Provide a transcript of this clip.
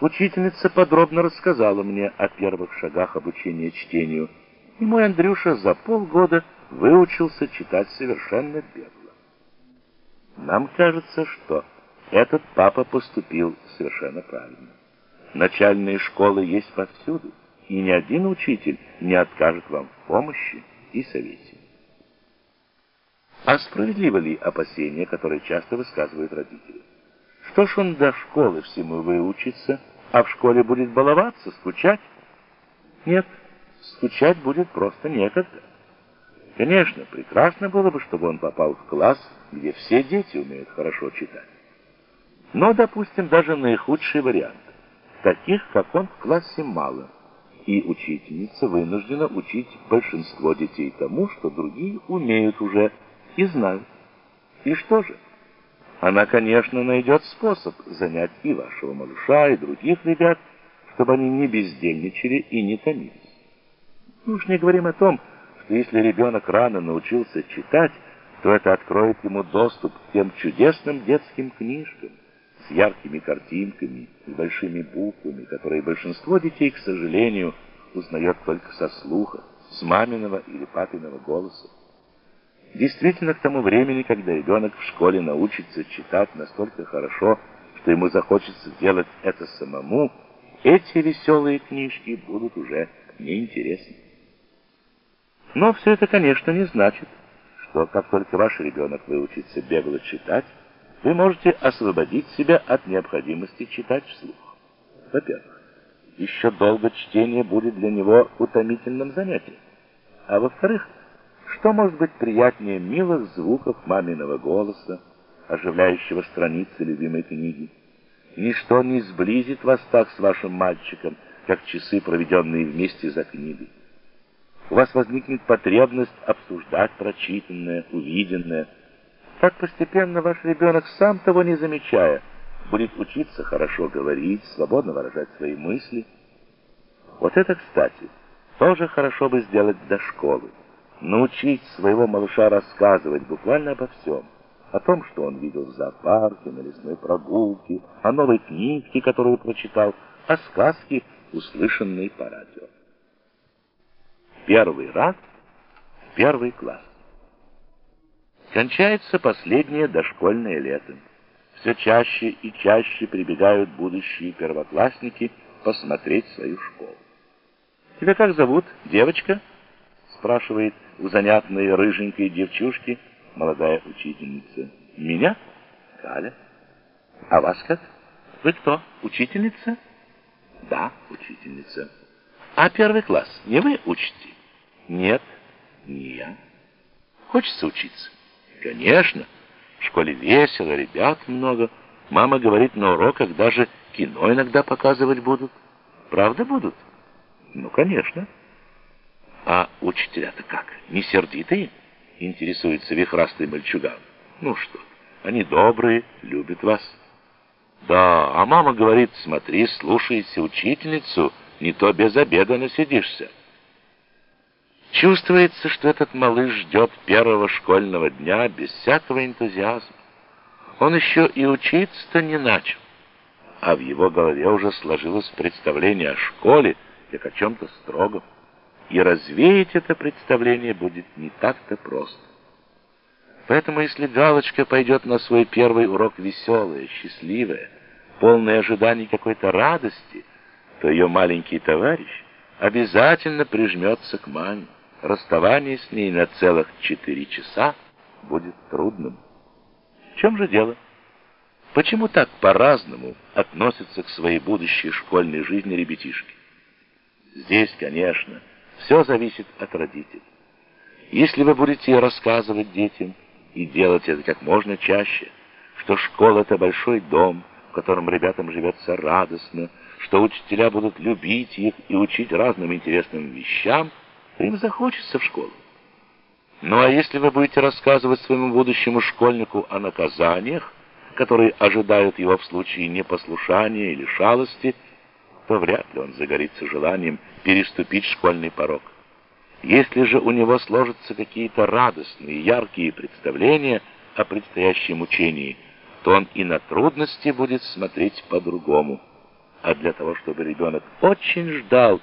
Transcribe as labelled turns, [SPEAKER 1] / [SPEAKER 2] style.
[SPEAKER 1] Учительница подробно рассказала мне о первых шагах обучения чтению, и мой Андрюша за полгода выучился читать совершенно бегло. Нам кажется, что этот папа поступил совершенно правильно. Начальные школы есть повсюду, и ни один учитель не откажет вам в помощи и совете. А справедливо ли опасения, которые часто высказывают родители? Что ж он до школы всему выучится, а в школе будет баловаться, скучать? Нет, скучать будет просто некогда. Конечно, прекрасно было бы, чтобы он попал в класс, где все дети умеют хорошо читать. Но, допустим, даже наихудший вариант. Таких, как он, в классе мало. И учительница вынуждена учить большинство детей тому, что другие умеют уже и знают. И что же? Она, конечно, найдет способ занять и вашего малыша, и других ребят, чтобы они не бездельничали и не томились. Мы уж не говорим о том, что если ребенок рано научился читать, то это откроет ему доступ к тем чудесным детским книжкам с яркими картинками и большими буквами, которые большинство детей, к сожалению, узнает только со слуха, с маминого или папиного голоса. Действительно, к тому времени, когда ребенок в школе научится читать настолько хорошо, что ему захочется делать это самому, эти веселые книжки будут уже неинтересны. Но все это, конечно, не значит, что как только ваш ребенок выучится бегло читать, вы можете освободить себя от необходимости читать вслух. Во-первых, еще долго чтение будет для него утомительным занятием. А во-вторых, что может быть приятнее милых звуков маминого голоса, оживляющего страницы любимой книги? Ничто не сблизит вас так с вашим мальчиком, как часы, проведенные вместе за книгой. У вас возникнет потребность обсуждать прочитанное, увиденное. Так постепенно ваш ребенок, сам того не замечая, будет учиться хорошо говорить, свободно выражать свои мысли. Вот это, кстати, тоже хорошо бы сделать до школы. Научить своего малыша рассказывать буквально обо всем. О том, что он видел в зоопарке, на лесной прогулке, о новой книжке, которую прочитал, о сказке, услышанной по радио первый раз первый класс. Кончается последнее дошкольное лето. Все чаще и чаще прибегают будущие первоклассники посмотреть свою школу. «Тебя как зовут, девочка?» Спрашивает у занятной рыженькой девчушки молодая учительница. «Меня? Галя. А вас как? Вы кто, учительница?» «Да, учительница. А первый класс не вы учите?» Нет, не я. Хочется учиться? Конечно. В школе весело, ребят много. Мама говорит на уроках даже кино иногда показывать будут. Правда будут? Ну, конечно. А учителя-то как? Не сердитые? Интересуется вихрастый мальчуган. Ну что, они добрые, любят вас. Да, а мама говорит, смотри, слушайся учительницу, не то без обеда насидишься. Чувствуется, что этот малыш ждет первого школьного дня без всякого энтузиазма. Он еще и учиться-то не начал, а в его голове уже сложилось представление о школе как о чем-то строгом, и развеять это представление будет не так-то просто. Поэтому если Галочка пойдет на свой первый урок веселая, счастливая, полная ожиданий какой-то радости, то ее маленький товарищ обязательно прижмется к маме расставание с ней на целых четыре часа будет трудным. В чем же дело? Почему так по-разному относятся к своей будущей школьной жизни ребятишки? Здесь, конечно, все зависит от родителей. Если вы будете рассказывать детям и делать это как можно чаще, что школа — это большой дом, в котором ребятам живется радостно, что учителя будут любить их и учить разным интересным вещам — им захочется в школу. Ну а если вы будете рассказывать своему будущему школьнику о наказаниях, которые ожидают его в случае непослушания или шалости, то вряд ли он загорится желанием переступить школьный порог. Если же у него сложатся какие-то радостные, яркие представления о предстоящем учении, то он и на трудности будет смотреть по-другому. а для того, чтобы ребенок очень ждал,